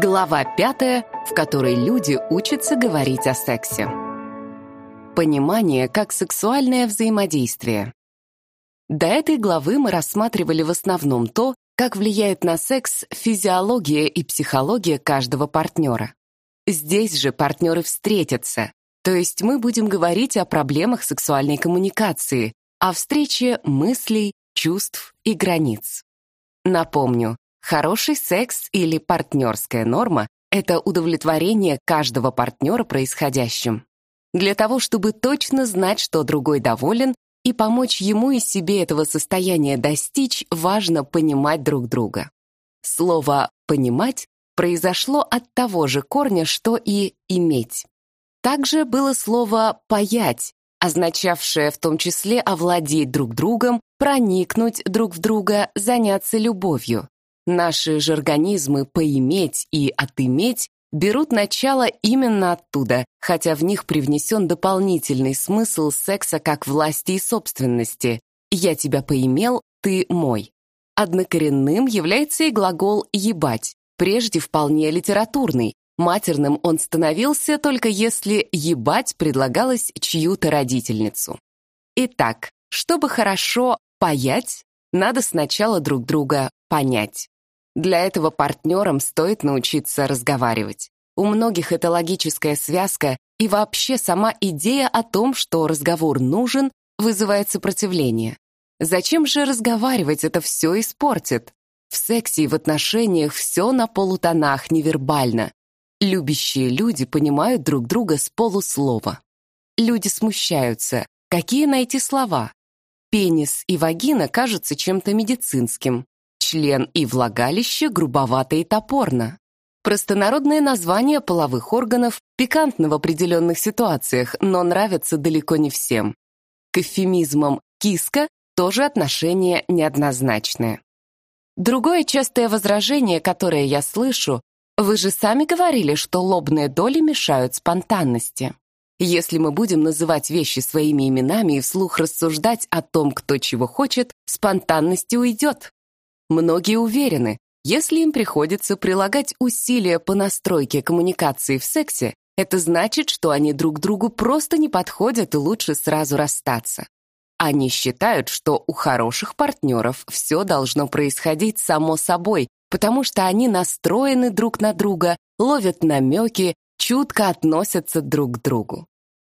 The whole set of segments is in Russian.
Глава пятая, в которой люди учатся говорить о сексе. Понимание как сексуальное взаимодействие. До этой главы мы рассматривали в основном то, как влияет на секс физиология и психология каждого партнера. Здесь же партнеры встретятся, то есть мы будем говорить о проблемах сексуальной коммуникации, о встрече мыслей, чувств и границ. Напомню, Хороший секс или партнерская норма — это удовлетворение каждого партнера происходящим. Для того, чтобы точно знать, что другой доволен, и помочь ему и себе этого состояния достичь, важно понимать друг друга. Слово «понимать» произошло от того же корня, что и «иметь». Также было слово «паять», означавшее в том числе овладеть друг другом, проникнуть друг в друга, заняться любовью. Наши же организмы «поиметь» и «отыметь» берут начало именно оттуда, хотя в них привнесен дополнительный смысл секса как власти и собственности. «Я тебя поимел, ты мой». Однокоренным является и глагол «ебать», прежде вполне литературный. Матерным он становился только если «ебать» предлагалось чью-то родительницу. Итак, чтобы хорошо «паять», надо сначала друг друга понять. Для этого партнерам стоит научиться разговаривать. У многих это логическая связка, и вообще сама идея о том, что разговор нужен, вызывает сопротивление. Зачем же разговаривать, это все испортит? В сексе и в отношениях все на полутонах, невербально. Любящие люди понимают друг друга с полуслова. Люди смущаются. Какие найти слова? Пенис и вагина кажутся чем-то медицинским член и влагалище грубовато и топорно. Простонародное название половых органов пикантно в определенных ситуациях, но нравится далеко не всем. К эвфемизмам «киска» тоже отношение неоднозначное. Другое частое возражение, которое я слышу, вы же сами говорили, что лобные доли мешают спонтанности. Если мы будем называть вещи своими именами и вслух рассуждать о том, кто чего хочет, спонтанности уйдет. Многие уверены, если им приходится прилагать усилия по настройке коммуникации в сексе, это значит, что они друг другу просто не подходят и лучше сразу расстаться. Они считают, что у хороших партнеров все должно происходить само собой, потому что они настроены друг на друга, ловят намеки, чутко относятся друг к другу.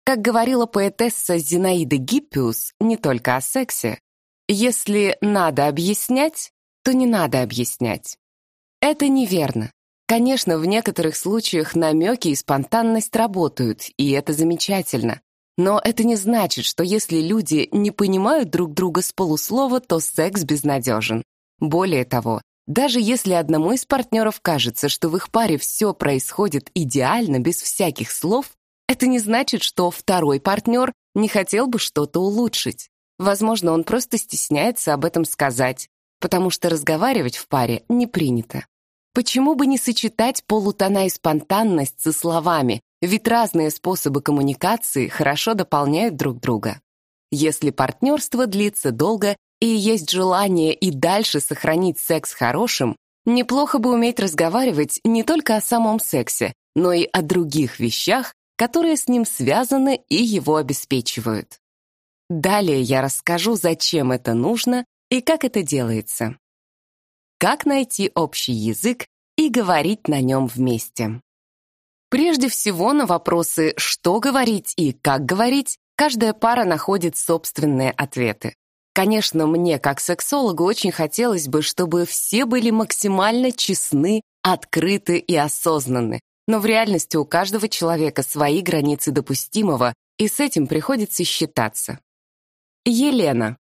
Как говорила поэтесса Зинаида Гиппиус, не только о сексе, если надо объяснять, то не надо объяснять. Это неверно. Конечно, в некоторых случаях намеки и спонтанность работают, и это замечательно. Но это не значит, что если люди не понимают друг друга с полуслова, то секс безнадежен. Более того, даже если одному из партнеров кажется, что в их паре все происходит идеально, без всяких слов, это не значит, что второй партнер не хотел бы что-то улучшить. Возможно, он просто стесняется об этом сказать, потому что разговаривать в паре не принято. Почему бы не сочетать полутона и спонтанность со словами, ведь разные способы коммуникации хорошо дополняют друг друга. Если партнерство длится долго и есть желание и дальше сохранить секс хорошим, неплохо бы уметь разговаривать не только о самом сексе, но и о других вещах, которые с ним связаны и его обеспечивают. Далее я расскажу, зачем это нужно и как это делается? Как найти общий язык и говорить на нем вместе? Прежде всего, на вопросы «что говорить» и «как говорить» каждая пара находит собственные ответы. Конечно, мне, как сексологу, очень хотелось бы, чтобы все были максимально честны, открыты и осознанны. Но в реальности у каждого человека свои границы допустимого, и с этим приходится считаться. Елена.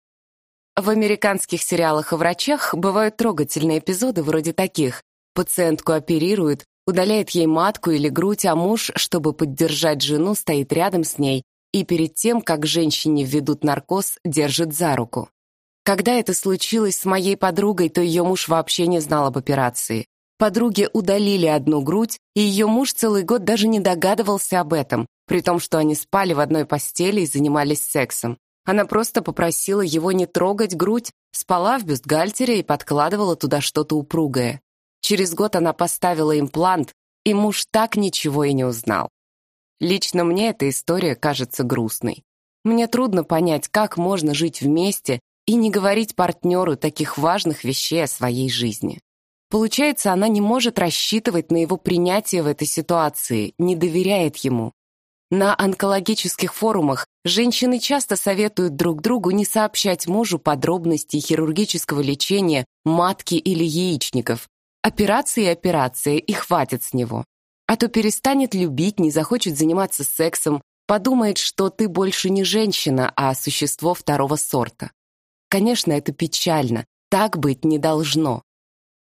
В американских сериалах о врачах бывают трогательные эпизоды вроде таких. Пациентку оперируют, удаляет ей матку или грудь, а муж, чтобы поддержать жену, стоит рядом с ней и перед тем, как женщине введут наркоз, держит за руку. Когда это случилось с моей подругой, то ее муж вообще не знал об операции. Подруге удалили одну грудь, и ее муж целый год даже не догадывался об этом, при том, что они спали в одной постели и занимались сексом. Она просто попросила его не трогать грудь, спала в бюстгальтере и подкладывала туда что-то упругое. Через год она поставила имплант, и муж так ничего и не узнал. Лично мне эта история кажется грустной. Мне трудно понять, как можно жить вместе и не говорить партнеру таких важных вещей о своей жизни. Получается, она не может рассчитывать на его принятие в этой ситуации, не доверяет ему. На онкологических форумах женщины часто советуют друг другу не сообщать мужу подробностей хирургического лечения матки или яичников. Операция и операция, и хватит с него. А то перестанет любить, не захочет заниматься сексом, подумает, что ты больше не женщина, а существо второго сорта. Конечно, это печально, так быть не должно.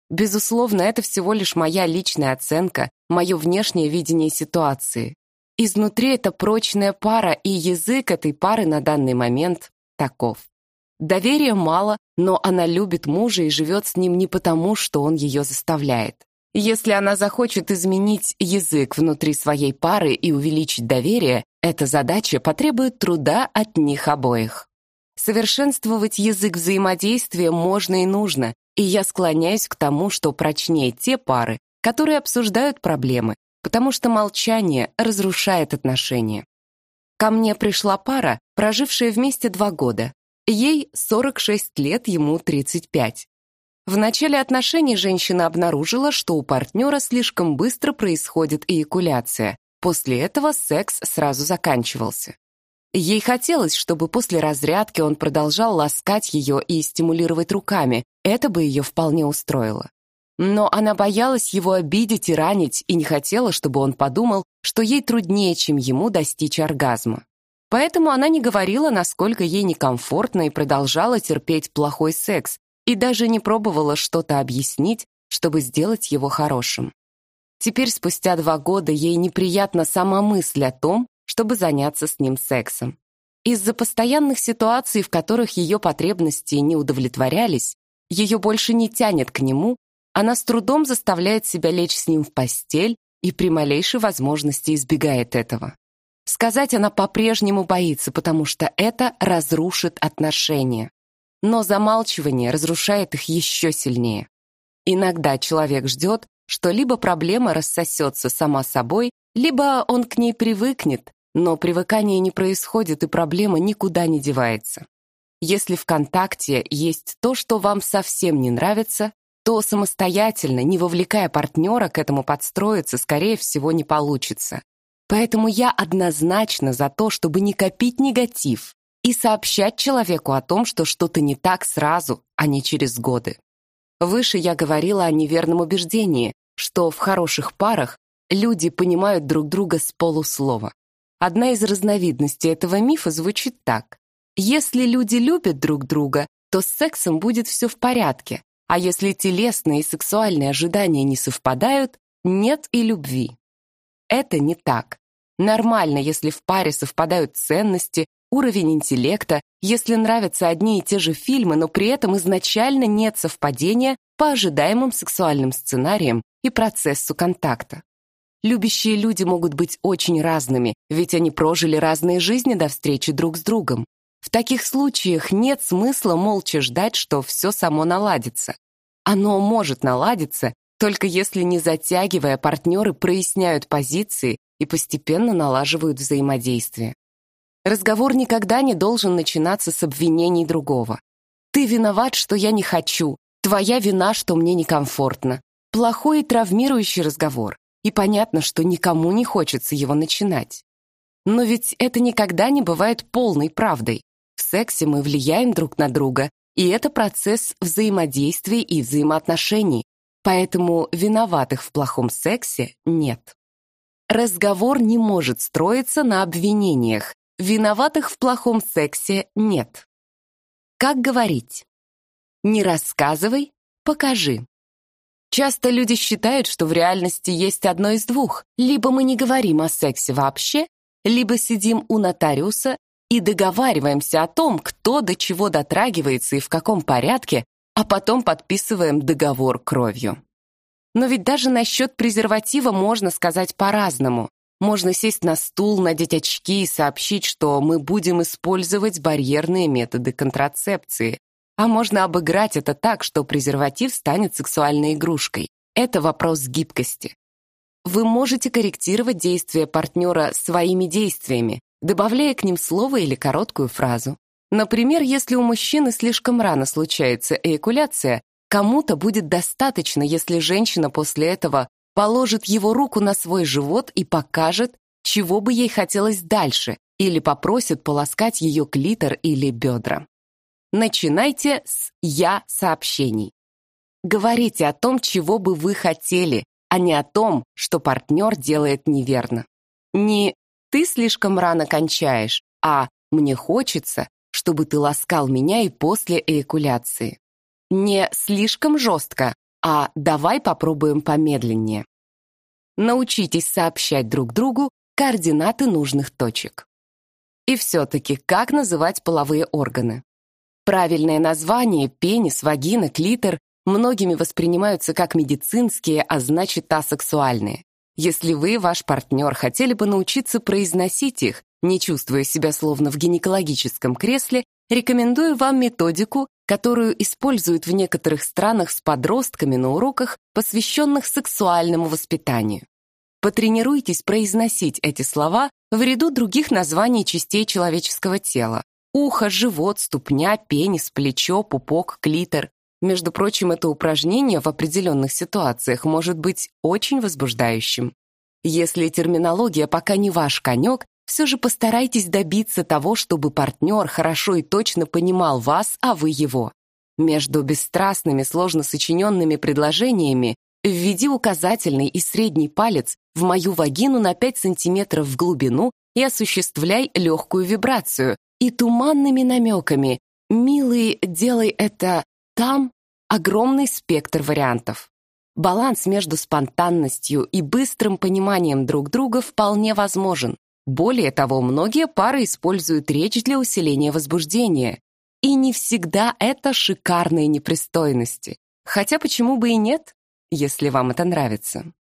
Безусловно, это всего лишь моя личная оценка, мое внешнее видение ситуации. Изнутри это прочная пара, и язык этой пары на данный момент таков. Доверия мало, но она любит мужа и живет с ним не потому, что он ее заставляет. Если она захочет изменить язык внутри своей пары и увеличить доверие, эта задача потребует труда от них обоих. Совершенствовать язык взаимодействия можно и нужно, и я склоняюсь к тому, что прочнее те пары, которые обсуждают проблемы, потому что молчание разрушает отношения. Ко мне пришла пара, прожившая вместе два года. Ей 46 лет, ему 35. В начале отношений женщина обнаружила, что у партнера слишком быстро происходит эякуляция. После этого секс сразу заканчивался. Ей хотелось, чтобы после разрядки он продолжал ласкать ее и стимулировать руками. Это бы ее вполне устроило. Но она боялась его обидеть и ранить и не хотела, чтобы он подумал, что ей труднее, чем ему достичь оргазма. Поэтому она не говорила, насколько ей некомфортно и продолжала терпеть плохой секс, и даже не пробовала что-то объяснить, чтобы сделать его хорошим. Теперь, спустя два года, ей неприятна сама мысль о том, чтобы заняться с ним сексом. Из-за постоянных ситуаций, в которых ее потребности не удовлетворялись, ее больше не тянет к нему, она с трудом заставляет себя лечь с ним в постель и при малейшей возможности избегает этого. Сказать она по-прежнему боится, потому что это разрушит отношения. Но замалчивание разрушает их еще сильнее. Иногда человек ждет, что либо проблема рассосется сама собой, либо он к ней привыкнет, но привыкание не происходит, и проблема никуда не девается. Если в контакте есть то, что вам совсем не нравится, то самостоятельно, не вовлекая партнера, к этому подстроиться, скорее всего, не получится. Поэтому я однозначно за то, чтобы не копить негатив и сообщать человеку о том, что что-то не так сразу, а не через годы. Выше я говорила о неверном убеждении, что в хороших парах люди понимают друг друга с полуслова. Одна из разновидностей этого мифа звучит так. Если люди любят друг друга, то с сексом будет все в порядке, а если телесные и сексуальные ожидания не совпадают, нет и любви. Это не так. Нормально, если в паре совпадают ценности, уровень интеллекта, если нравятся одни и те же фильмы, но при этом изначально нет совпадения по ожидаемым сексуальным сценариям и процессу контакта. Любящие люди могут быть очень разными, ведь они прожили разные жизни до встречи друг с другом. Таких случаях нет смысла молча ждать, что все само наладится. Оно может наладиться, только если не затягивая, партнеры проясняют позиции и постепенно налаживают взаимодействие. Разговор никогда не должен начинаться с обвинений другого. «Ты виноват, что я не хочу. Твоя вина, что мне некомфортно». Плохой и травмирующий разговор и понятно, что никому не хочется его начинать. Но ведь это никогда не бывает полной правдой. Сексе мы влияем друг на друга, и это процесс взаимодействия и взаимоотношений, поэтому виноватых в плохом сексе нет. Разговор не может строиться на обвинениях, виноватых в плохом сексе нет. Как говорить? Не рассказывай, покажи. Часто люди считают, что в реальности есть одно из двух. Либо мы не говорим о сексе вообще, либо сидим у нотариуса и договариваемся о том, кто до чего дотрагивается и в каком порядке, а потом подписываем договор кровью. Но ведь даже насчет презерватива можно сказать по-разному. Можно сесть на стул, надеть очки и сообщить, что мы будем использовать барьерные методы контрацепции, а можно обыграть это так, что презерватив станет сексуальной игрушкой. Это вопрос гибкости. Вы можете корректировать действия партнера своими действиями, добавляя к ним слово или короткую фразу. Например, если у мужчины слишком рано случается эякуляция, кому-то будет достаточно, если женщина после этого положит его руку на свой живот и покажет, чего бы ей хотелось дальше, или попросит полоскать ее клитор или бедра. Начинайте с «я» сообщений. Говорите о том, чего бы вы хотели, а не о том, что партнер делает неверно. Не «ты слишком рано кончаешь», а «мне хочется, чтобы ты ласкал меня и после эякуляции. Не слишком жестко, а давай попробуем помедленнее. Научитесь сообщать друг другу координаты нужных точек. И все-таки, как называть половые органы? Правильное название – пенис, вагина, клитор – многими воспринимаются как медицинские, а значит асексуальные. Если вы ваш партнер хотели бы научиться произносить их, не чувствуя себя словно в гинекологическом кресле, рекомендую вам методику, которую используют в некоторых странах с подростками на уроках, посвященных сексуальному воспитанию. Потренируйтесь произносить эти слова в ряду других названий частей человеческого тела. Ухо, живот, ступня, пенис, плечо, пупок, клитор. Между прочим, это упражнение в определенных ситуациях может быть очень возбуждающим. Если терминология пока не ваш конек, все же постарайтесь добиться того, чтобы партнер хорошо и точно понимал вас, а вы его. Между бесстрастными, сложно сочиненными предложениями введи указательный и средний палец в мою вагину на 5 сантиметров в глубину и осуществляй легкую вибрацию, и туманными намеками «Милый, делай это там» огромный спектр вариантов. Баланс между спонтанностью и быстрым пониманием друг друга вполне возможен. Более того, многие пары используют речь для усиления возбуждения. И не всегда это шикарные непристойности. Хотя почему бы и нет, если вам это нравится.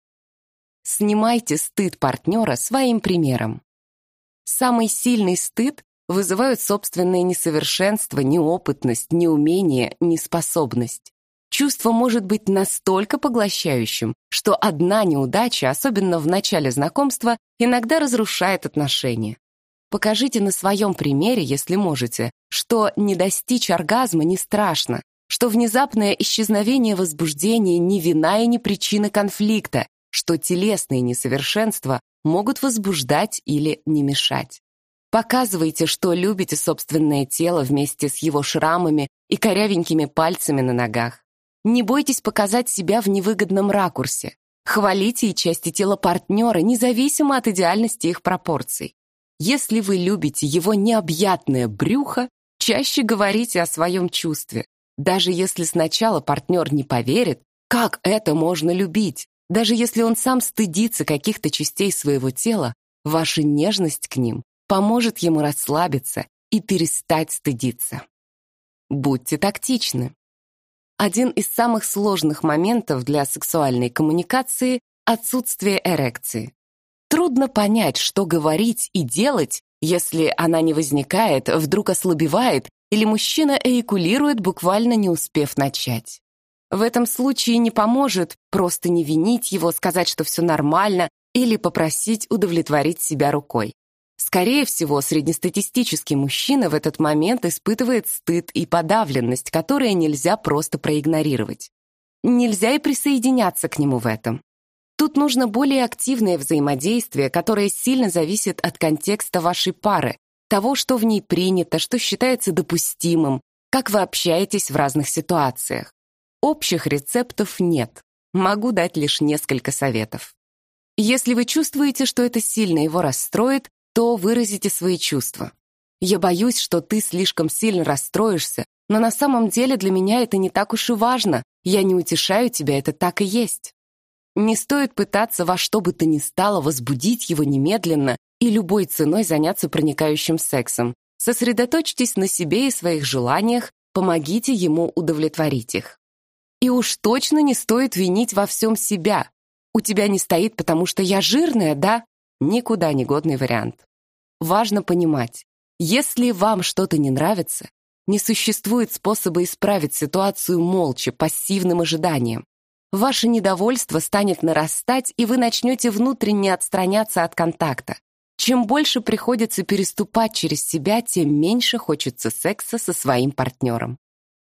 Снимайте стыд партнера своим примером. Самый сильный стыд вызывают собственное несовершенство, неопытность, неумение, неспособность. Чувство может быть настолько поглощающим, что одна неудача, особенно в начале знакомства, иногда разрушает отношения. Покажите на своем примере, если можете, что не достичь оргазма не страшно, что внезапное исчезновение возбуждения не вина и не причина конфликта, что телесные несовершенства могут возбуждать или не мешать. Показывайте, что любите собственное тело вместе с его шрамами и корявенькими пальцами на ногах. Не бойтесь показать себя в невыгодном ракурсе. Хвалите и части тела партнера, независимо от идеальности их пропорций. Если вы любите его необъятное брюхо, чаще говорите о своем чувстве. Даже если сначала партнер не поверит, как это можно любить, даже если он сам стыдится каких-то частей своего тела, ваша нежность к ним поможет ему расслабиться и перестать стыдиться. Будьте тактичны. Один из самых сложных моментов для сексуальной коммуникации — отсутствие эрекции. Трудно понять, что говорить и делать, если она не возникает, вдруг ослабевает или мужчина эякулирует, буквально не успев начать. В этом случае не поможет просто не винить его, сказать, что все нормально, или попросить удовлетворить себя рукой. Скорее всего, среднестатистический мужчина в этот момент испытывает стыд и подавленность, которые нельзя просто проигнорировать. Нельзя и присоединяться к нему в этом. Тут нужно более активное взаимодействие, которое сильно зависит от контекста вашей пары, того, что в ней принято, что считается допустимым, как вы общаетесь в разных ситуациях. Общих рецептов нет. Могу дать лишь несколько советов. Если вы чувствуете, что это сильно его расстроит, то выразите свои чувства. Я боюсь, что ты слишком сильно расстроишься, но на самом деле для меня это не так уж и важно. Я не утешаю тебя, это так и есть. Не стоит пытаться во что бы то ни стало возбудить его немедленно и любой ценой заняться проникающим сексом. Сосредоточьтесь на себе и своих желаниях, помогите ему удовлетворить их. И уж точно не стоит винить во всем себя. У тебя не стоит, потому что я жирная, да? Никуда не годный вариант. Важно понимать, если вам что-то не нравится, не существует способа исправить ситуацию молча, пассивным ожиданием. ваше недовольство станет нарастать, и вы начнете внутренне отстраняться от контакта. Чем больше приходится переступать через себя, тем меньше хочется секса со своим партнером.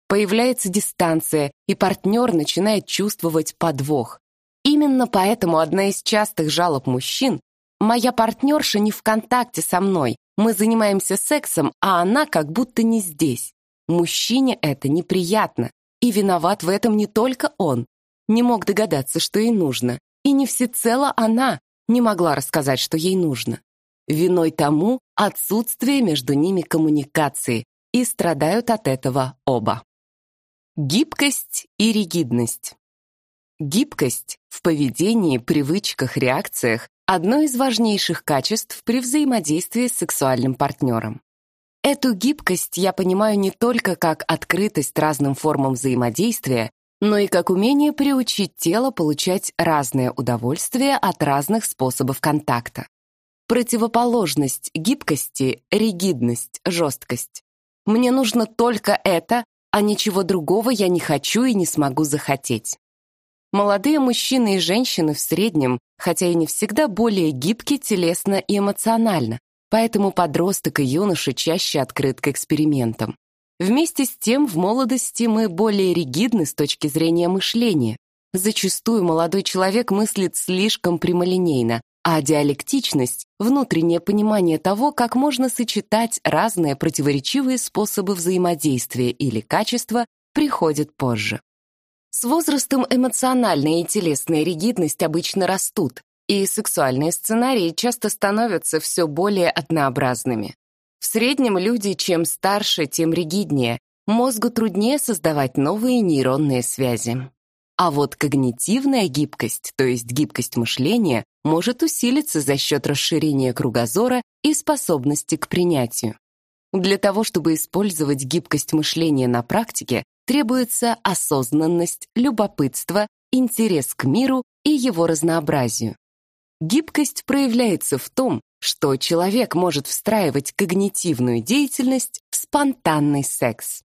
Появляется дистанция, и партнер начинает чувствовать подвох. Именно поэтому одна из частых жалоб мужчин «Моя партнерша не в контакте со мной, мы занимаемся сексом, а она как будто не здесь». Мужчине это неприятно, и виноват в этом не только он. Не мог догадаться, что ей нужно, и не всецело она не могла рассказать, что ей нужно. Виной тому отсутствие между ними коммуникации, и страдают от этого оба. Гибкость и ригидность. Гибкость в поведении, привычках, реакциях – одно из важнейших качеств при взаимодействии с сексуальным партнером. Эту гибкость я понимаю не только как открытость разным формам взаимодействия, но и как умение приучить тело получать разное удовольствие от разных способов контакта. Противоположность гибкости — ригидность, жесткость. Мне нужно только это, а ничего другого я не хочу и не смогу захотеть. Молодые мужчины и женщины в среднем, хотя и не всегда более гибки телесно и эмоционально, поэтому подросток и юноша чаще открыт к экспериментам. Вместе с тем, в молодости мы более ригидны с точки зрения мышления. Зачастую молодой человек мыслит слишком прямолинейно, а диалектичность — внутреннее понимание того, как можно сочетать разные противоречивые способы взаимодействия или качества, приходит позже. С возрастом эмоциональная и телесная ригидность обычно растут, и сексуальные сценарии часто становятся все более однообразными. В среднем люди, чем старше, тем ригиднее, мозгу труднее создавать новые нейронные связи. А вот когнитивная гибкость, то есть гибкость мышления, может усилиться за счет расширения кругозора и способности к принятию. Для того, чтобы использовать гибкость мышления на практике, требуется осознанность, любопытство, интерес к миру и его разнообразию. Гибкость проявляется в том, что человек может встраивать когнитивную деятельность в спонтанный секс.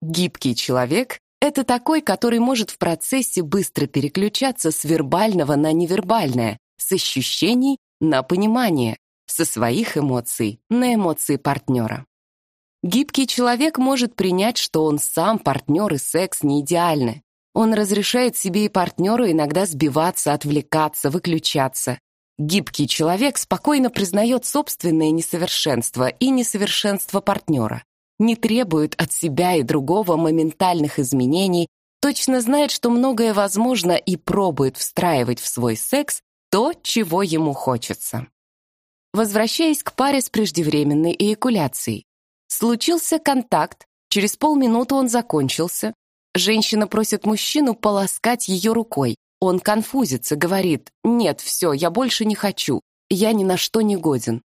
Гибкий человек это такой, который может в процессе быстро переключаться с вербального на невербальное, с ощущений на понимание, со своих эмоций на эмоции партнера. Гибкий человек может принять, что он сам, партнер и секс не идеальны. Он разрешает себе и партнеру иногда сбиваться, отвлекаться, выключаться. Гибкий человек спокойно признает собственное несовершенство и несовершенство партнера не требует от себя и другого моментальных изменений, точно знает, что многое возможно и пробует встраивать в свой секс то, чего ему хочется. Возвращаясь к паре с преждевременной эякуляцией. Случился контакт, через полминуты он закончился. Женщина просит мужчину полоскать ее рукой. Он конфузится, говорит, «Нет, все, я больше не хочу, я ни на что не годен».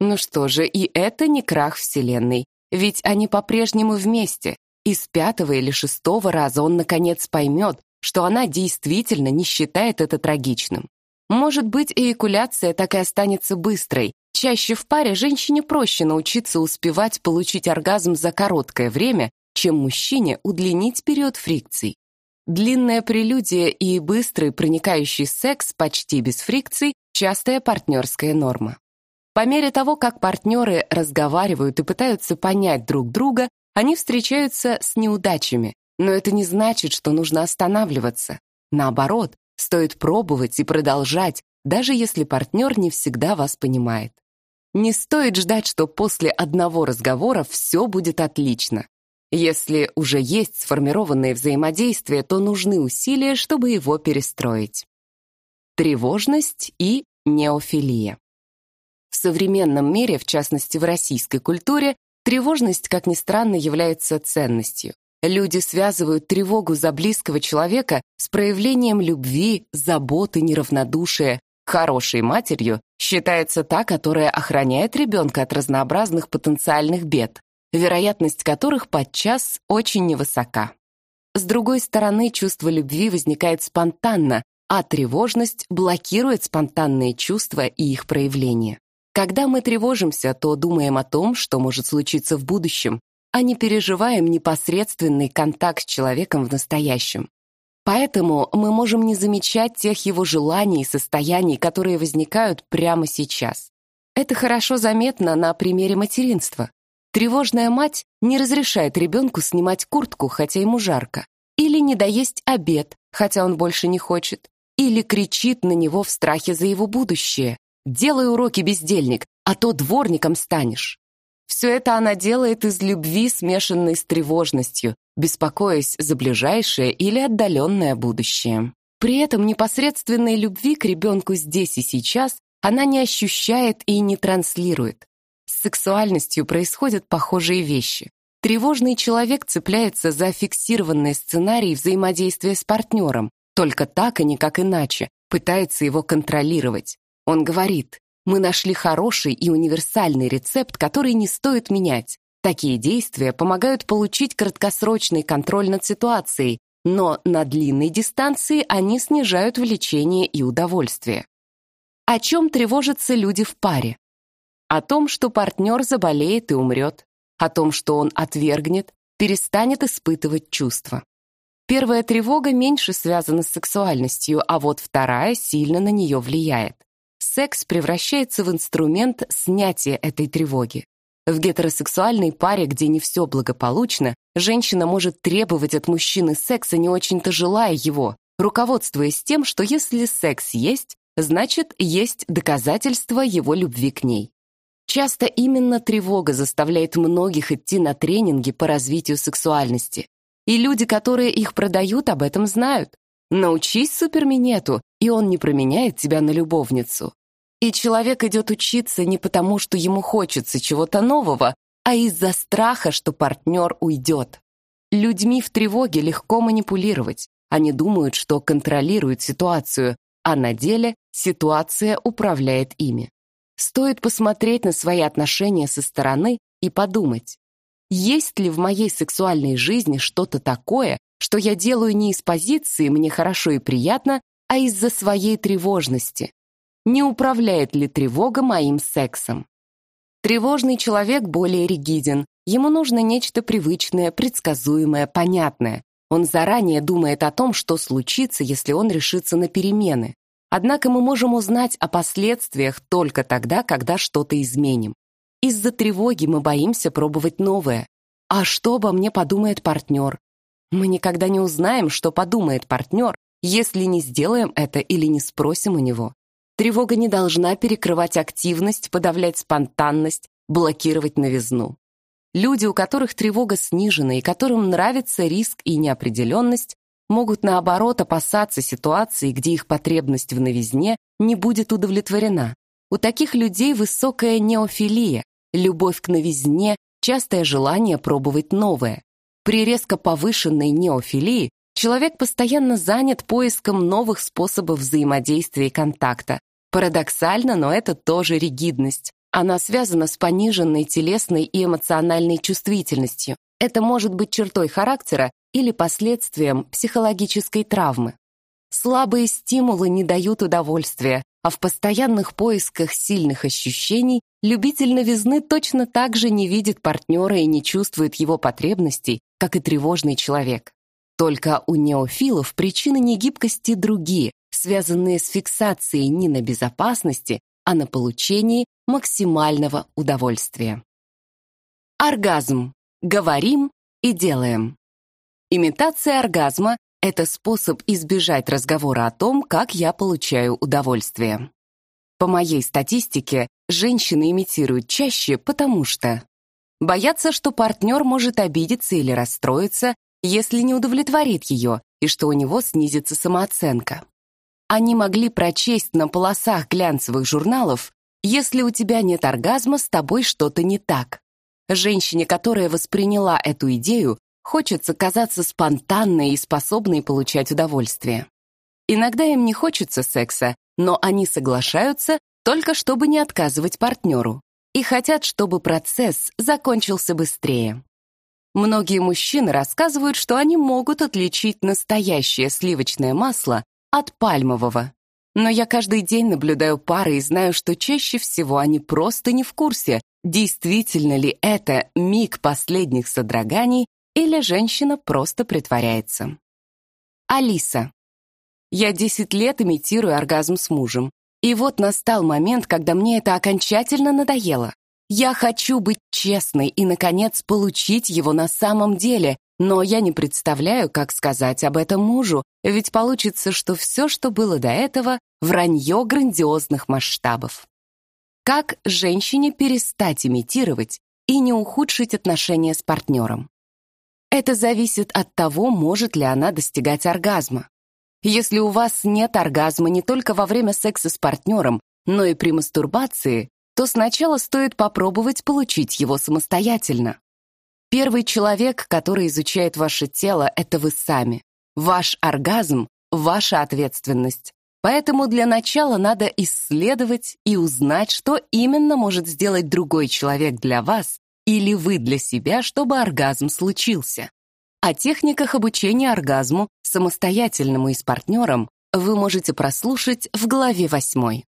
Ну что же, и это не крах Вселенной. Ведь они по-прежнему вместе, и с пятого или шестого раза он, наконец, поймет, что она действительно не считает это трагичным. Может быть, эякуляция так и останется быстрой. Чаще в паре женщине проще научиться успевать получить оргазм за короткое время, чем мужчине удлинить период фрикций. Длинная прелюдия и быстрый проникающий секс почти без фрикций – частая партнерская норма. По мере того, как партнеры разговаривают и пытаются понять друг друга, они встречаются с неудачами, но это не значит, что нужно останавливаться. Наоборот, стоит пробовать и продолжать, даже если партнер не всегда вас понимает. Не стоит ждать, что после одного разговора все будет отлично. Если уже есть сформированное взаимодействие, то нужны усилия, чтобы его перестроить. Тревожность и неофилия. В современном мире, в частности в российской культуре, тревожность, как ни странно, является ценностью. Люди связывают тревогу за близкого человека с проявлением любви, заботы, неравнодушия. Хорошей матерью считается та, которая охраняет ребенка от разнообразных потенциальных бед, вероятность которых подчас очень невысока. С другой стороны, чувство любви возникает спонтанно, а тревожность блокирует спонтанные чувства и их проявления. Когда мы тревожимся, то думаем о том, что может случиться в будущем, а не переживаем непосредственный контакт с человеком в настоящем. Поэтому мы можем не замечать тех его желаний и состояний, которые возникают прямо сейчас. Это хорошо заметно на примере материнства. Тревожная мать не разрешает ребенку снимать куртку, хотя ему жарко, или не доесть обед, хотя он больше не хочет, или кричит на него в страхе за его будущее. «Делай уроки, бездельник, а то дворником станешь». Все это она делает из любви, смешанной с тревожностью, беспокоясь за ближайшее или отдаленное будущее. При этом непосредственной любви к ребенку здесь и сейчас она не ощущает и не транслирует. С сексуальностью происходят похожие вещи. Тревожный человек цепляется за фиксированный сценарий взаимодействия с партнером, только так и никак иначе, пытается его контролировать. Он говорит, мы нашли хороший и универсальный рецепт, который не стоит менять. Такие действия помогают получить краткосрочный контроль над ситуацией, но на длинной дистанции они снижают влечение и удовольствие. О чем тревожатся люди в паре? О том, что партнер заболеет и умрет. О том, что он отвергнет, перестанет испытывать чувства. Первая тревога меньше связана с сексуальностью, а вот вторая сильно на нее влияет. Секс превращается в инструмент снятия этой тревоги. В гетеросексуальной паре, где не все благополучно, женщина может требовать от мужчины секса, не очень-то желая его, руководствуясь тем, что если секс есть, значит, есть доказательство его любви к ней. Часто именно тревога заставляет многих идти на тренинги по развитию сексуальности. И люди, которые их продают, об этом знают. Научись суперминету, и он не променяет тебя на любовницу. И человек идет учиться не потому, что ему хочется чего-то нового, а из-за страха, что партнер уйдет. Людьми в тревоге легко манипулировать. Они думают, что контролируют ситуацию, а на деле ситуация управляет ими. Стоит посмотреть на свои отношения со стороны и подумать, есть ли в моей сексуальной жизни что-то такое, что я делаю не из позиции «мне хорошо и приятно», а из-за своей тревожности? Не управляет ли тревога моим сексом? Тревожный человек более ригиден. Ему нужно нечто привычное, предсказуемое, понятное. Он заранее думает о том, что случится, если он решится на перемены. Однако мы можем узнать о последствиях только тогда, когда что-то изменим. Из-за тревоги мы боимся пробовать новое. А что обо мне подумает партнер? Мы никогда не узнаем, что подумает партнер, если не сделаем это или не спросим у него. Тревога не должна перекрывать активность, подавлять спонтанность, блокировать новизну. Люди, у которых тревога снижена и которым нравится риск и неопределенность, могут, наоборот, опасаться ситуации, где их потребность в новизне не будет удовлетворена. У таких людей высокая неофилия, любовь к новизне, частое желание пробовать новое. При резко повышенной неофилии человек постоянно занят поиском новых способов взаимодействия и контакта. Парадоксально, но это тоже ригидность. Она связана с пониженной телесной и эмоциональной чувствительностью. Это может быть чертой характера или последствием психологической травмы. Слабые стимулы не дают удовольствия, а в постоянных поисках сильных ощущений любитель новизны точно так же не видит партнера и не чувствует его потребностей, как и тревожный человек. Только у неофилов причины негибкости другие, связанные с фиксацией не на безопасности, а на получении максимального удовольствия. Оргазм. Говорим и делаем. Имитация оргазма — это способ избежать разговора о том, как я получаю удовольствие. По моей статистике, женщины имитируют чаще, потому что боятся, что партнер может обидеться или расстроиться, если не удовлетворит ее, и что у него снизится самооценка. Они могли прочесть на полосах глянцевых журналов «Если у тебя нет оргазма, с тобой что-то не так». Женщине, которая восприняла эту идею, хочется казаться спонтанной и способной получать удовольствие. Иногда им не хочется секса, но они соглашаются только чтобы не отказывать партнеру и хотят, чтобы процесс закончился быстрее. Многие мужчины рассказывают, что они могут отличить настоящее сливочное масло от пальмового. Но я каждый день наблюдаю пары и знаю, что чаще всего они просто не в курсе, действительно ли это миг последних содроганий или женщина просто притворяется. Алиса. Я 10 лет имитирую оргазм с мужем. И вот настал момент, когда мне это окончательно надоело. Я хочу быть честной и, наконец, получить его на самом деле, но я не представляю, как сказать об этом мужу, ведь получится, что все, что было до этого, вранье грандиозных масштабов. Как женщине перестать имитировать и не ухудшить отношения с партнером? Это зависит от того, может ли она достигать оргазма. Если у вас нет оргазма не только во время секса с партнером, но и при мастурбации, то сначала стоит попробовать получить его самостоятельно. Первый человек, который изучает ваше тело, это вы сами. Ваш оргазм — ваша ответственность. Поэтому для начала надо исследовать и узнать, что именно может сделать другой человек для вас или вы для себя, чтобы оргазм случился. О техниках обучения оргазму, самостоятельному и с партнером, вы можете прослушать в главе 8.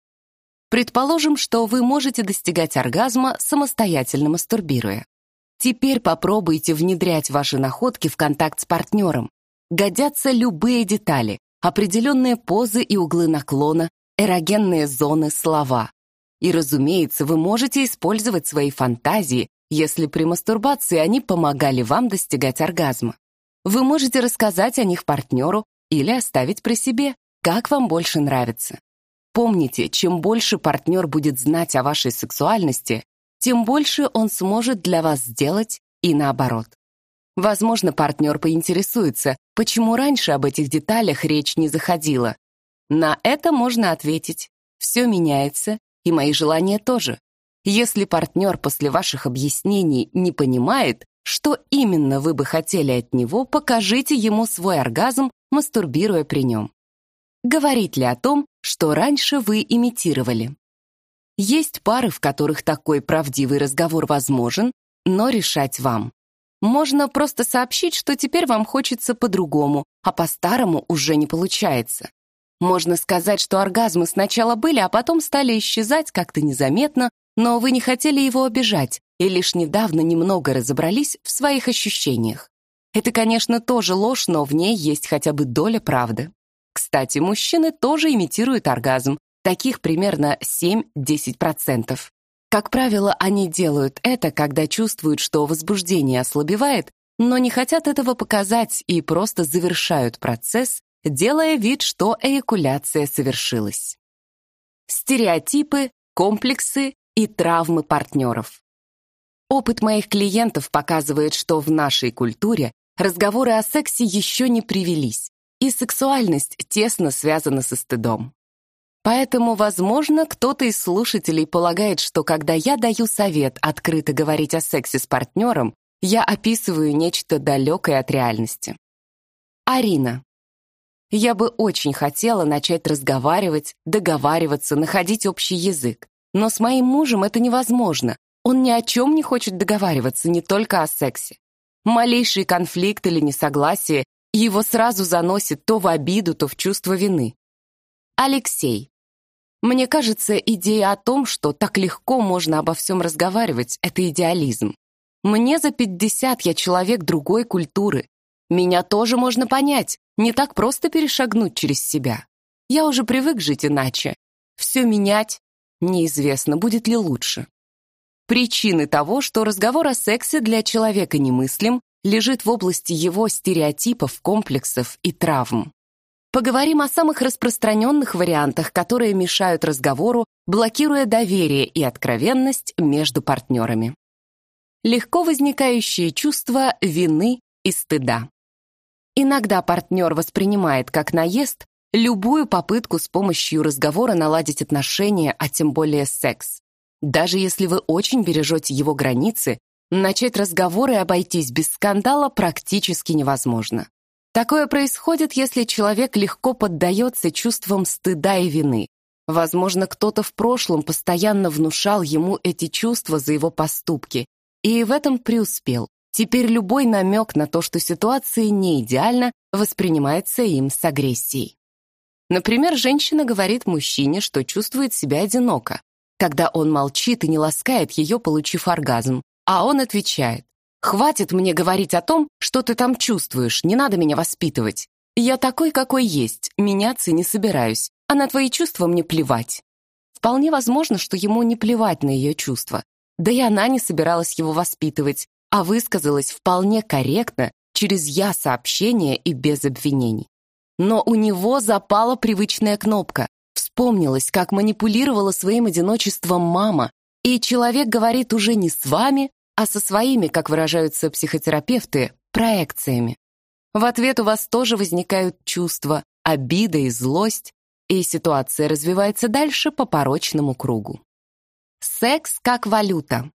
Предположим, что вы можете достигать оргазма, самостоятельно мастурбируя. Теперь попробуйте внедрять ваши находки в контакт с партнером. Годятся любые детали, определенные позы и углы наклона, эрогенные зоны, слова. И, разумеется, вы можете использовать свои фантазии, если при мастурбации они помогали вам достигать оргазма. Вы можете рассказать о них партнеру или оставить при себе, как вам больше нравится. Помните, чем больше партнер будет знать о вашей сексуальности, тем больше он сможет для вас сделать и наоборот. Возможно, партнер поинтересуется, почему раньше об этих деталях речь не заходила. На это можно ответить. Все меняется, и мои желания тоже. Если партнер после ваших объяснений не понимает, что именно вы бы хотели от него, покажите ему свой оргазм, мастурбируя при нем. Говорить ли о том, что раньше вы имитировали? Есть пары, в которых такой правдивый разговор возможен, но решать вам. Можно просто сообщить, что теперь вам хочется по-другому, а по-старому уже не получается. Можно сказать, что оргазмы сначала были, а потом стали исчезать как-то незаметно, но вы не хотели его обижать и лишь недавно немного разобрались в своих ощущениях. Это, конечно, тоже ложь, но в ней есть хотя бы доля правды. Кстати, мужчины тоже имитируют оргазм, таких примерно 7-10%. Как правило, они делают это, когда чувствуют, что возбуждение ослабевает, но не хотят этого показать и просто завершают процесс, делая вид, что эякуляция совершилась. Стереотипы, комплексы и травмы партнеров. Опыт моих клиентов показывает, что в нашей культуре разговоры о сексе еще не привелись, и сексуальность тесно связана со стыдом. Поэтому, возможно, кто-то из слушателей полагает, что когда я даю совет открыто говорить о сексе с партнером, я описываю нечто далекое от реальности. Арина. Я бы очень хотела начать разговаривать, договариваться, находить общий язык. Но с моим мужем это невозможно. Он ни о чем не хочет договариваться, не только о сексе. Малейший конфликт или несогласие его сразу заносит то в обиду, то в чувство вины. Алексей. Мне кажется, идея о том, что так легко можно обо всем разговаривать, это идеализм. Мне за 50 я человек другой культуры. Меня тоже можно понять, не так просто перешагнуть через себя. Я уже привык жить иначе. Все менять, Неизвестно, будет ли лучше. Причины того, что разговор о сексе для человека немыслим, лежит в области его стереотипов, комплексов и травм. Поговорим о самых распространенных вариантах, которые мешают разговору, блокируя доверие и откровенность между партнерами. Легко возникающие чувства вины и стыда. Иногда партнер воспринимает как наезд любую попытку с помощью разговора наладить отношения, а тем более секс. Даже если вы очень бережете его границы, начать разговор и обойтись без скандала практически невозможно. Такое происходит, если человек легко поддается чувствам стыда и вины. Возможно, кто-то в прошлом постоянно внушал ему эти чувства за его поступки, и в этом преуспел. Теперь любой намек на то, что ситуация не идеальна, воспринимается им с агрессией. Например, женщина говорит мужчине, что чувствует себя одиноко, когда он молчит и не ласкает ее, получив оргазм, а он отвечает, «Хватит мне говорить о том, что ты там чувствуешь, не надо меня воспитывать. «Я такой, какой есть, меняться не собираюсь, а на твои чувства мне плевать». Вполне возможно, что ему не плевать на ее чувства. Да и она не собиралась его воспитывать, а высказалась вполне корректно, через «я-сообщение» и без обвинений. Но у него запала привычная кнопка. Вспомнилось, как манипулировала своим одиночеством мама, и человек говорит уже не с вами, а со своими, как выражаются психотерапевты, проекциями. В ответ у вас тоже возникают чувства, обида и злость, и ситуация развивается дальше по порочному кругу. Секс как валюта.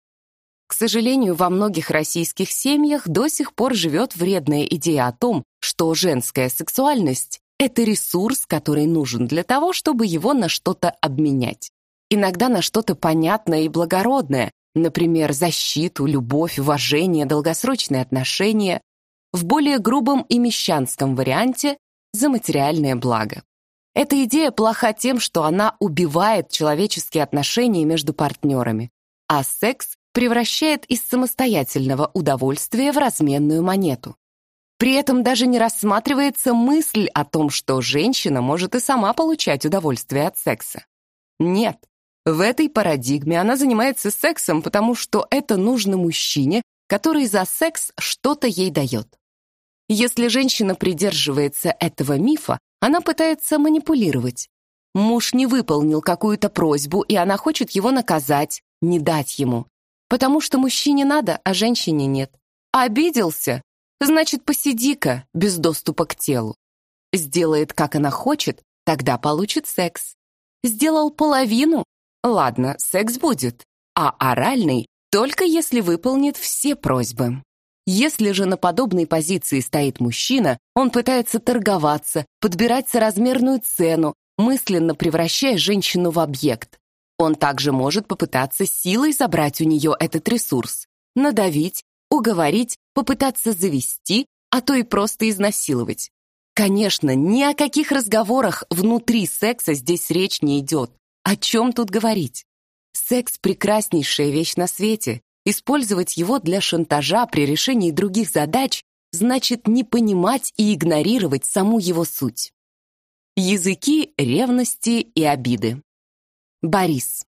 К сожалению, во многих российских семьях до сих пор живет вредная идея о том, что женская сексуальность — это ресурс, который нужен для того, чтобы его на что-то обменять. Иногда на что-то понятное и благородное, например, защиту, любовь, уважение, долгосрочные отношения, в более грубом и мещанском варианте — за материальное благо. Эта идея плоха тем, что она убивает человеческие отношения между партнерами, а секс превращает из самостоятельного удовольствия в разменную монету. При этом даже не рассматривается мысль о том, что женщина может и сама получать удовольствие от секса. Нет, в этой парадигме она занимается сексом, потому что это нужно мужчине, который за секс что-то ей дает. Если женщина придерживается этого мифа, она пытается манипулировать. Муж не выполнил какую-то просьбу, и она хочет его наказать, не дать ему. Потому что мужчине надо, а женщине нет. Обиделся? Значит, посиди-ка, без доступа к телу. Сделает, как она хочет, тогда получит секс. Сделал половину? Ладно, секс будет. А оральный только если выполнит все просьбы. Если же на подобной позиции стоит мужчина, он пытается торговаться, подбирать соразмерную цену, мысленно превращая женщину в объект. Он также может попытаться силой забрать у нее этот ресурс, надавить, уговорить, попытаться завести, а то и просто изнасиловать. Конечно, ни о каких разговорах внутри секса здесь речь не идет. О чем тут говорить? Секс — прекраснейшая вещь на свете. Использовать его для шантажа при решении других задач значит не понимать и игнорировать саму его суть. Языки ревности и обиды. Борис.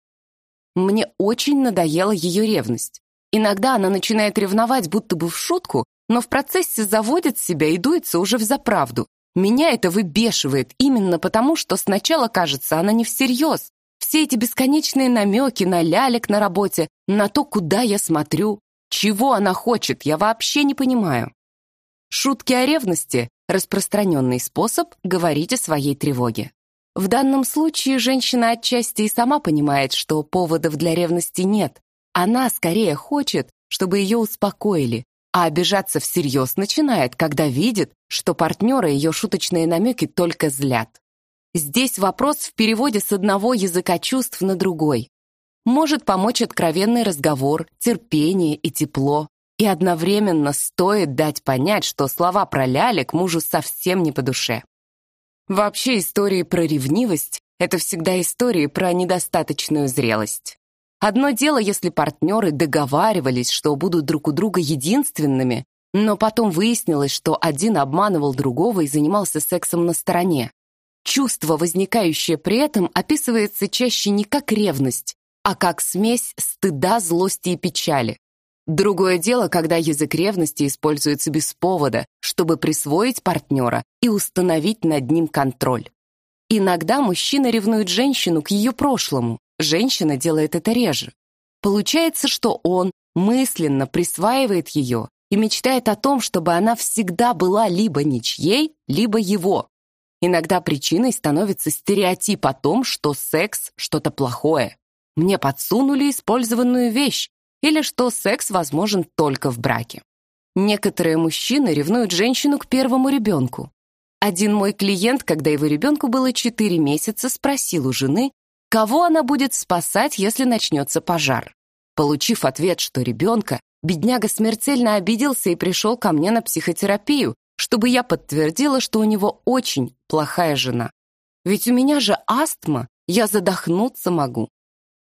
Мне очень надоела ее ревность. Иногда она начинает ревновать будто бы в шутку, но в процессе заводит себя и дуется уже в заправду. Меня это выбешивает именно потому, что сначала кажется, она не всерьез. Все эти бесконечные намеки на лялек на работе, на то, куда я смотрю, чего она хочет, я вообще не понимаю. Шутки о ревности – распространенный способ говорить о своей тревоге. В данном случае женщина отчасти и сама понимает, что поводов для ревности нет. Она скорее хочет, чтобы ее успокоили, а обижаться всерьез начинает, когда видит, что партнера ее шуточные намеки только злят. Здесь вопрос в переводе с одного языка чувств на другой. Может помочь откровенный разговор, терпение и тепло. И одновременно стоит дать понять, что слова про лялек мужу совсем не по душе. Вообще истории про ревнивость — это всегда истории про недостаточную зрелость. Одно дело, если партнеры договаривались, что будут друг у друга единственными, но потом выяснилось, что один обманывал другого и занимался сексом на стороне. Чувство, возникающее при этом, описывается чаще не как ревность, а как смесь стыда, злости и печали. Другое дело, когда язык ревности используется без повода, чтобы присвоить партнера и установить над ним контроль. Иногда мужчина ревнует женщину к ее прошлому, женщина делает это реже. Получается, что он мысленно присваивает ее и мечтает о том, чтобы она всегда была либо ничьей, либо его. Иногда причиной становится стереотип о том, что секс — что-то плохое. Мне подсунули использованную вещь, или что секс возможен только в браке. Некоторые мужчины ревнуют женщину к первому ребенку. Один мой клиент, когда его ребенку было 4 месяца, спросил у жены, кого она будет спасать, если начнется пожар. Получив ответ, что ребенка, бедняга смертельно обиделся и пришел ко мне на психотерапию, чтобы я подтвердила, что у него очень плохая жена. Ведь у меня же астма, я задохнуться могу.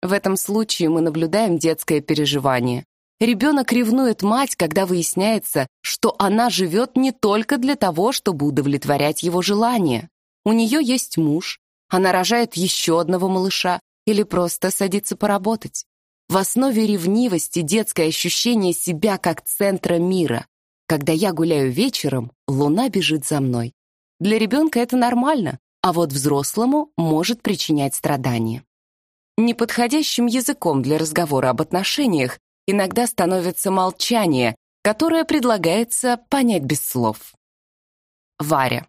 В этом случае мы наблюдаем детское переживание. Ребенок ревнует мать, когда выясняется, что она живет не только для того, чтобы удовлетворять его желания. У нее есть муж, она рожает еще одного малыша или просто садится поработать. В основе ревнивости детское ощущение себя как центра мира. Когда я гуляю вечером, луна бежит за мной. Для ребенка это нормально, а вот взрослому может причинять страдания. Неподходящим языком для разговора об отношениях иногда становится молчание, которое предлагается понять без слов. Варя.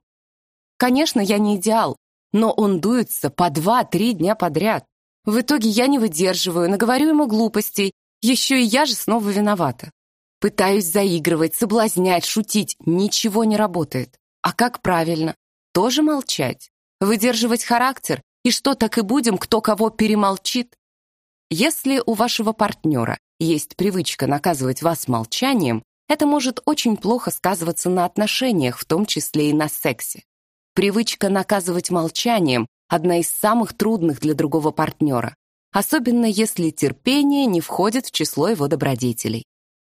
Конечно, я не идеал, но он дуется по два-три дня подряд. В итоге я не выдерживаю, наговорю ему глупостей, еще и я же снова виновата. Пытаюсь заигрывать, соблазнять, шутить, ничего не работает. А как правильно? Тоже молчать? Выдерживать характер? И что, так и будем, кто кого перемолчит? Если у вашего партнера есть привычка наказывать вас молчанием, это может очень плохо сказываться на отношениях, в том числе и на сексе. Привычка наказывать молчанием – одна из самых трудных для другого партнера, особенно если терпение не входит в число его добродетелей.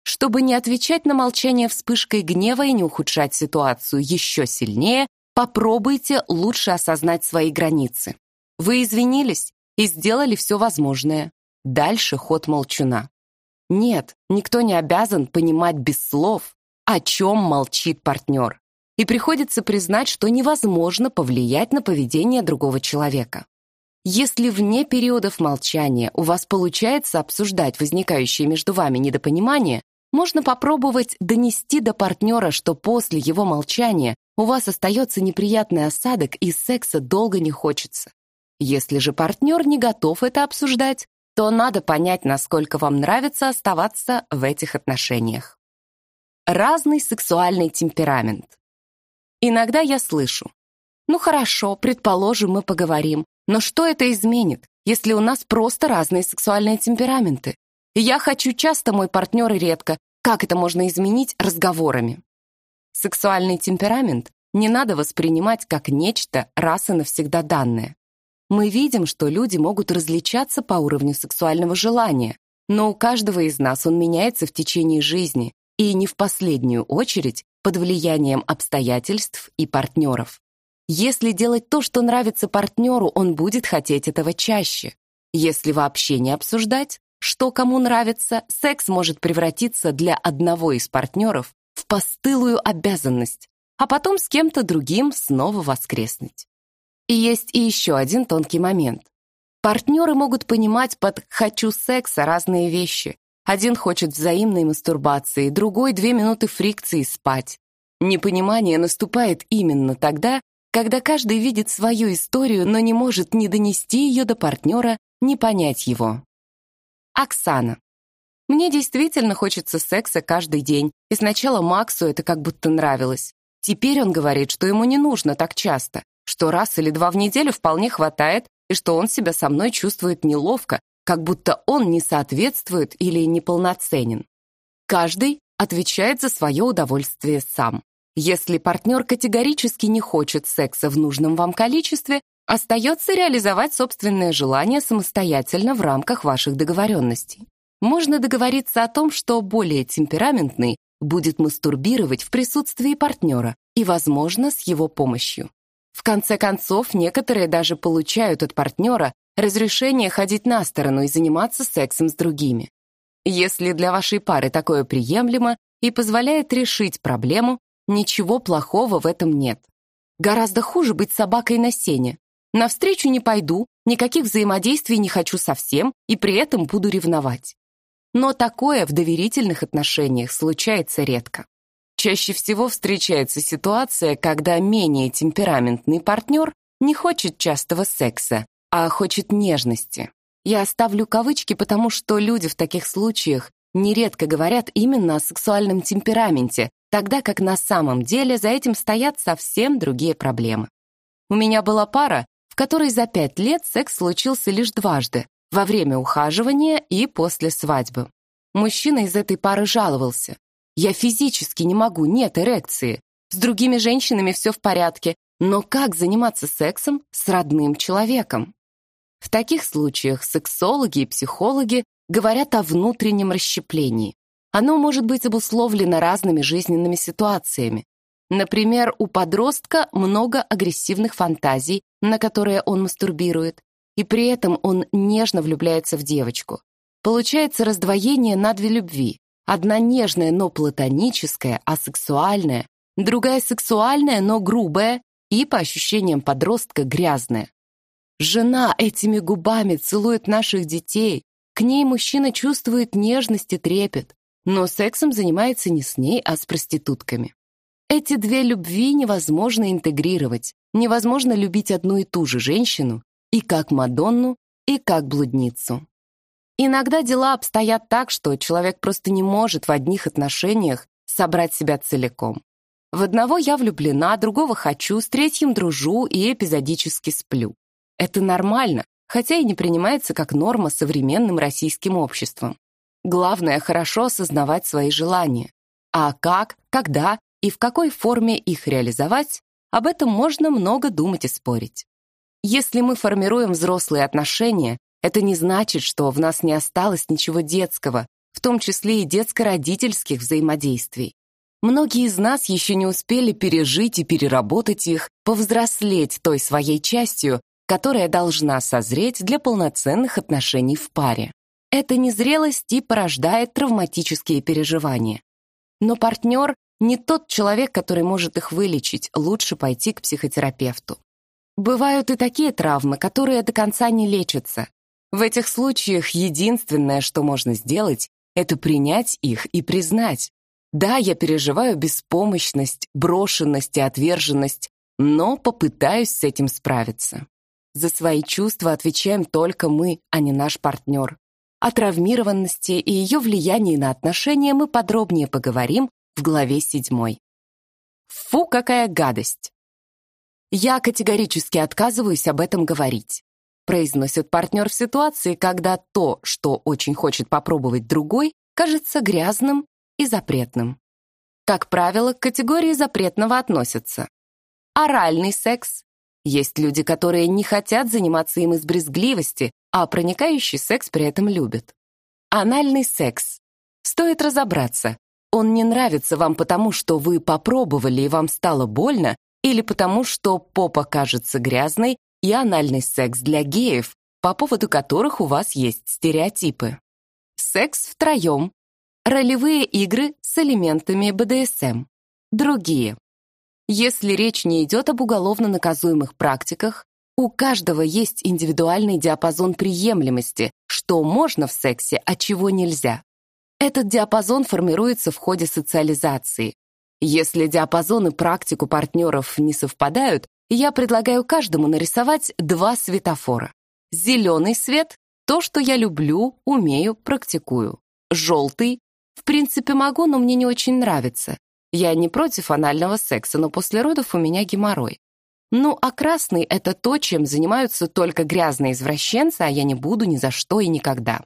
Чтобы не отвечать на молчание вспышкой гнева и не ухудшать ситуацию еще сильнее, попробуйте лучше осознать свои границы. Вы извинились и сделали все возможное. Дальше ход молчуна. Нет, никто не обязан понимать без слов, о чем молчит партнер. И приходится признать, что невозможно повлиять на поведение другого человека. Если вне периодов молчания у вас получается обсуждать возникающие между вами недопонимания, можно попробовать донести до партнера, что после его молчания у вас остается неприятный осадок и секса долго не хочется. Если же партнер не готов это обсуждать, то надо понять, насколько вам нравится оставаться в этих отношениях. Разный сексуальный темперамент. Иногда я слышу, ну хорошо, предположим, мы поговорим, но что это изменит, если у нас просто разные сексуальные темпераменты? Я хочу часто, мой партнер редко. Как это можно изменить разговорами? Сексуальный темперамент не надо воспринимать как нечто раз и навсегда данное. Мы видим, что люди могут различаться по уровню сексуального желания, но у каждого из нас он меняется в течение жизни и не в последнюю очередь под влиянием обстоятельств и партнеров. Если делать то, что нравится партнеру, он будет хотеть этого чаще. Если вообще не обсуждать, что кому нравится, секс может превратиться для одного из партнеров в постылую обязанность, а потом с кем-то другим снова воскреснуть. И есть и еще один тонкий момент. Партнеры могут понимать под «хочу секса» разные вещи. Один хочет взаимной мастурбации, другой — две минуты фрикции спать. Непонимание наступает именно тогда, когда каждый видит свою историю, но не может ни донести ее до партнера, ни понять его. Оксана. Мне действительно хочется секса каждый день, и сначала Максу это как будто нравилось. Теперь он говорит, что ему не нужно так часто что раз или два в неделю вполне хватает, и что он себя со мной чувствует неловко, как будто он не соответствует или неполноценен. Каждый отвечает за свое удовольствие сам. Если партнер категорически не хочет секса в нужном вам количестве, остается реализовать собственное желание самостоятельно в рамках ваших договоренностей. Можно договориться о том, что более темпераментный будет мастурбировать в присутствии партнера и, возможно, с его помощью. В конце концов, некоторые даже получают от партнера разрешение ходить на сторону и заниматься сексом с другими. Если для вашей пары такое приемлемо и позволяет решить проблему, ничего плохого в этом нет. Гораздо хуже быть собакой на сене. Навстречу не пойду, никаких взаимодействий не хочу совсем и при этом буду ревновать. Но такое в доверительных отношениях случается редко. Чаще всего встречается ситуация, когда менее темпераментный партнер не хочет частого секса, а хочет нежности. Я оставлю кавычки, потому что люди в таких случаях нередко говорят именно о сексуальном темпераменте, тогда как на самом деле за этим стоят совсем другие проблемы. У меня была пара, в которой за пять лет секс случился лишь дважды, во время ухаживания и после свадьбы. Мужчина из этой пары жаловался. Я физически не могу, нет эрекции. С другими женщинами все в порядке, но как заниматься сексом с родным человеком? В таких случаях сексологи и психологи говорят о внутреннем расщеплении. Оно может быть обусловлено разными жизненными ситуациями. Например, у подростка много агрессивных фантазий, на которые он мастурбирует, и при этом он нежно влюбляется в девочку. Получается раздвоение на две любви. Одна нежная, но платоническая, а сексуальная, другая сексуальная, но грубая и, по ощущениям подростка, грязная. Жена этими губами целует наших детей, к ней мужчина чувствует нежность и трепет, но сексом занимается не с ней, а с проститутками. Эти две любви невозможно интегрировать, невозможно любить одну и ту же женщину и как Мадонну, и как блудницу. Иногда дела обстоят так, что человек просто не может в одних отношениях собрать себя целиком. В одного я влюблена, другого хочу, с третьим дружу и эпизодически сплю. Это нормально, хотя и не принимается как норма современным российским обществом. Главное — хорошо осознавать свои желания. А как, когда и в какой форме их реализовать, об этом можно много думать и спорить. Если мы формируем взрослые отношения, это не значит, что в нас не осталось ничего детского, в том числе и детско-родительских взаимодействий. Многие из нас еще не успели пережить и переработать их, повзрослеть той своей частью, которая должна созреть для полноценных отношений в паре. Эта незрелость и порождает травматические переживания. Но партнер не тот человек, который может их вылечить, лучше пойти к психотерапевту. Бывают и такие травмы, которые до конца не лечатся, в этих случаях единственное, что можно сделать, это принять их и признать. Да, я переживаю беспомощность, брошенность и отверженность, но попытаюсь с этим справиться. За свои чувства отвечаем только мы, а не наш партнер. О травмированности и ее влиянии на отношения мы подробнее поговорим в главе 7. Фу, какая гадость! Я категорически отказываюсь об этом говорить произносит партнер в ситуации, когда то, что очень хочет попробовать другой, кажется грязным и запретным. Как правило, к категории запретного относятся оральный секс. Есть люди, которые не хотят заниматься им из брезгливости, а проникающий секс при этом любят. Анальный секс. Стоит разобраться, он не нравится вам потому, что вы попробовали и вам стало больно, или потому, что попа кажется грязной и анальный секс для геев, по поводу которых у вас есть стереотипы. Секс втроем. Ролевые игры с элементами БДСМ. Другие. Если речь не идет об уголовно наказуемых практиках, у каждого есть индивидуальный диапазон приемлемости, что можно в сексе, а чего нельзя. Этот диапазон формируется в ходе социализации. Если диапазон и практику партнеров не совпадают, я предлагаю каждому нарисовать два светофора. Зеленый свет — то, что я люблю, умею, практикую. Желтый — в принципе могу, но мне не очень нравится. Я не против анального секса, но после родов у меня геморрой. Ну, а красный — это то, чем занимаются только грязные извращенцы, а я не буду ни за что и никогда.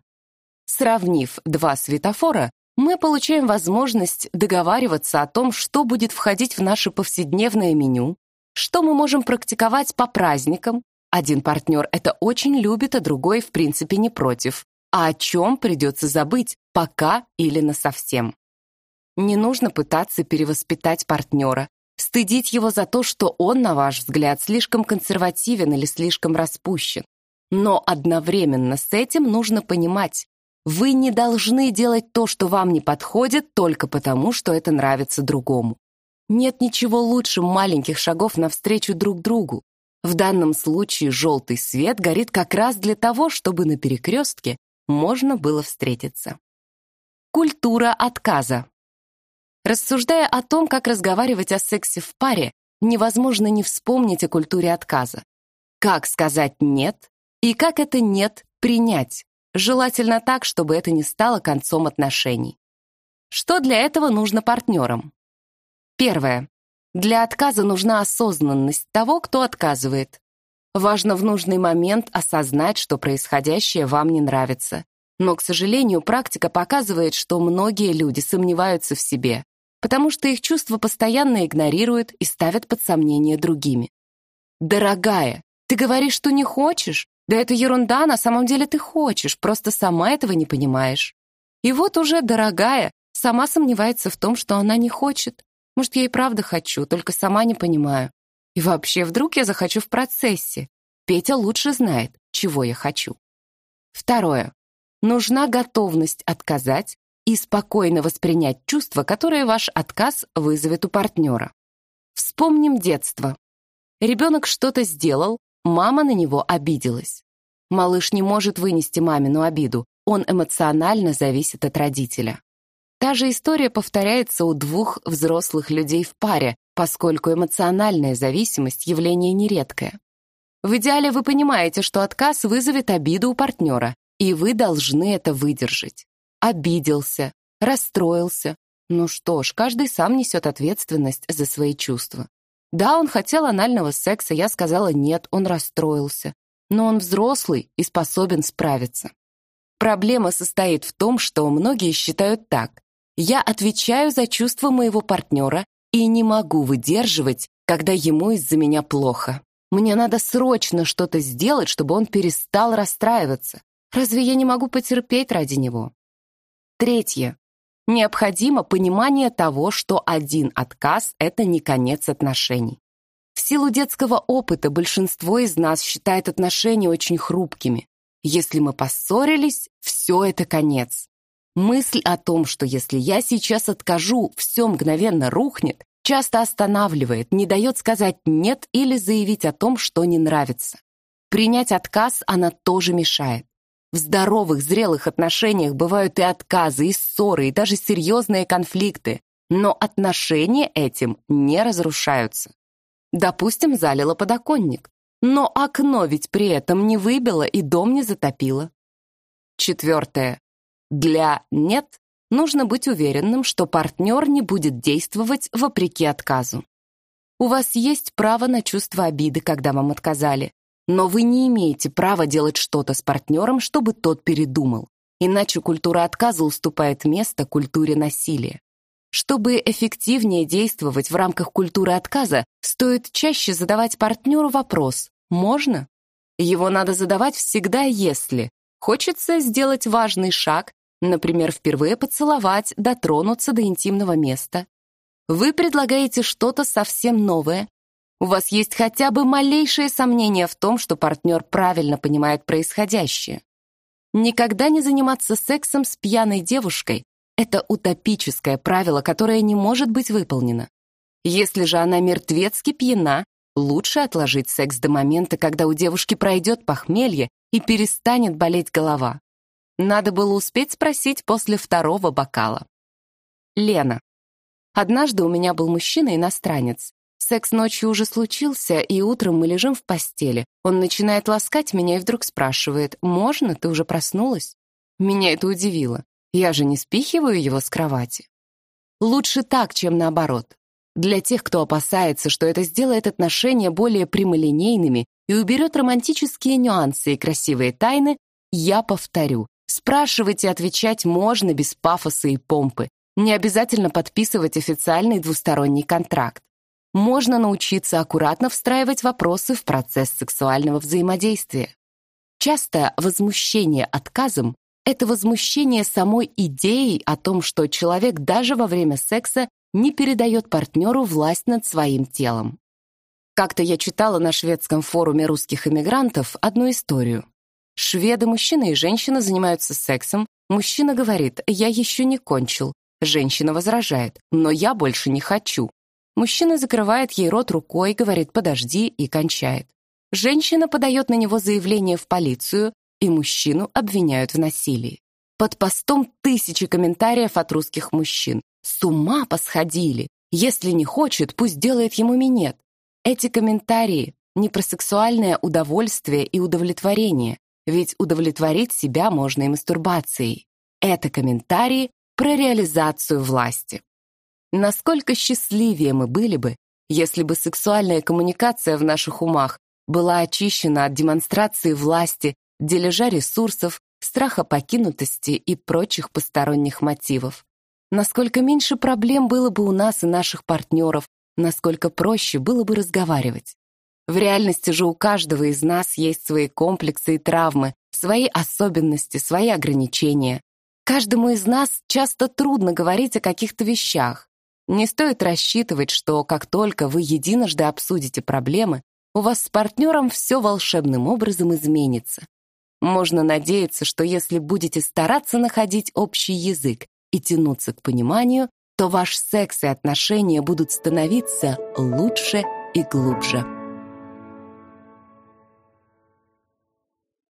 Сравнив два светофора, мы получаем возможность договариваться о том, что будет входить в наше повседневное меню, что мы можем практиковать по праздникам? Один партнер это очень любит, а другой в принципе не против. А о чем придется забыть, пока или насовсем? Не нужно пытаться перевоспитать партнера, стыдить его за то, что он, на ваш взгляд, слишком консервативен или слишком распущен. Но одновременно с этим нужно понимать, вы не должны делать то, что вам не подходит, только потому, что это нравится другому. Нет ничего лучше маленьких шагов навстречу друг другу. В данном случае желтый свет горит как раз для того, чтобы на перекрестке можно было встретиться. Культура отказа. Рассуждая о том, как разговаривать о сексе в паре, невозможно не вспомнить о культуре отказа. Как сказать «нет» и как это «нет» принять, желательно так, чтобы это не стало концом отношений. Что для этого нужно партнерам? Первое. Для отказа нужна осознанность того, кто отказывает. Важно в нужный момент осознать, что происходящее вам не нравится. Но, к сожалению, практика показывает, что многие люди сомневаются в себе, потому что их чувства постоянно игнорируют и ставят под сомнение другими. «Дорогая, ты говоришь, что не хочешь? Да это ерунда, на самом деле ты хочешь, просто сама этого не понимаешь». И вот уже, дорогая, Сама сомневается в том, что она не хочет. Может, я и правда хочу, только сама не понимаю. И вообще, вдруг я захочу в процессе. Петя лучше знает, чего я хочу. Второе. Нужна готовность отказать и спокойно воспринять чувства, которые ваш отказ вызовет у партнера. Вспомним детство. Ребенок что-то сделал, мама на него обиделась. Малыш не может вынести мамину обиду, он эмоционально зависит от родителя. Та же история повторяется у двух взрослых людей в паре, поскольку эмоциональная зависимость – явление нередкое. В идеале вы понимаете, что отказ вызовет обиду у партнера, и вы должны это выдержать. Обиделся, расстроился. Ну что ж, каждый сам несет ответственность за свои чувства. Да, он хотел анального секса, я сказала нет, он расстроился. Но он взрослый и способен справиться. Проблема состоит в том, что многие считают так. Я отвечаю за чувства моего партнера и не могу выдерживать, когда ему из-за меня плохо. Мне надо срочно что-то сделать, чтобы он перестал расстраиваться. Разве я не могу потерпеть ради него? Третье. Необходимо понимание того, что один отказ — это не конец отношений. В силу детского опыта большинство из нас считает отношения очень хрупкими. Если мы поссорились, все это конец. Мысль о том, что если я сейчас откажу, все мгновенно рухнет, часто останавливает, не дает сказать «нет» или заявить о том, что не нравится. Принять отказ она тоже мешает. В здоровых, зрелых отношениях бывают и отказы, и ссоры, и даже серьезные конфликты, но отношения этим не разрушаются. Допустим, залило подоконник, но окно ведь при этом не выбило и дом не затопило. Четвертое. Для «нет» нужно быть уверенным, что партнер не будет действовать вопреки отказу. У вас есть право на чувство обиды, когда вам отказали, но вы не имеете права делать что-то с партнером, чтобы тот передумал. Иначе культура отказа уступает место культуре насилия. Чтобы эффективнее действовать в рамках культуры отказа, стоит чаще задавать партнеру вопрос «можно?». Его надо задавать всегда «если». Хочется сделать важный шаг, например, впервые поцеловать, дотронуться до интимного места. Вы предлагаете что-то совсем новое, у вас есть хотя бы малейшее сомнение в том, что партнер правильно понимает происходящее. Никогда не заниматься сексом с пьяной девушкой — это утопическое правило, которое не может быть выполнено. Если же она мертвецки пьяна, лучше отложить секс до момента, когда у девушки пройдет похмелье и перестанет болеть голова. Надо было успеть спросить после второго бокала. Лена. Однажды у меня был мужчина-иностранец. Секс ночью уже случился, и утром мы лежим в постели. Он начинает ласкать меня и вдруг спрашивает, «Можно? Ты уже проснулась?» Меня это удивило. Я же не спихиваю его с кровати. Лучше так, чем наоборот. Для тех, кто опасается, что это сделает отношения более прямолинейными и уберет романтические нюансы и красивые тайны, я повторю. Спрашивать и отвечать можно без пафоса и помпы. Не обязательно подписывать официальный двусторонний контракт можно научиться аккуратно встраивать вопросы в процесс сексуального взаимодействия. Часто возмущение отказом — это возмущение самой идеей о том, что человек даже во время секса не передает партнеру власть над своим телом. Как-то я читала на шведском форуме русских эмигрантов одну историю. Шведы, мужчина и женщина занимаются сексом. Мужчина говорит «я еще не кончил». Женщина возражает «но я больше не хочу». Мужчина закрывает ей рот рукой, говорит «подожди» и кончает. Женщина подает на него заявление в полицию, и мужчину обвиняют в насилии. Под постом тысячи комментариев от русских мужчин. С ума посходили. Если не хочет, пусть делает ему минет. Эти комментарии не про сексуальное удовольствие и удовлетворение, ведь удовлетворить себя можно и мастурбацией. Это комментарии про реализацию власти. Насколько счастливее мы были бы, если бы сексуальная коммуникация в наших умах была очищена от демонстрации власти, дележа ресурсов, страха покинутости и прочих посторонних мотивов. Насколько меньше проблем было бы у нас и наших партнеров, насколько проще было бы разговаривать. В реальности же у каждого из нас есть свои комплексы и травмы, свои особенности, свои ограничения. Каждому из нас часто трудно говорить о каких-то вещах. Не стоит рассчитывать, что как только вы единожды обсудите проблемы, у вас с партнером все волшебным образом изменится. Можно надеяться, что если будете стараться находить общий язык и тянуться к пониманию, то ваш секс и отношения будут становиться лучше и глубже.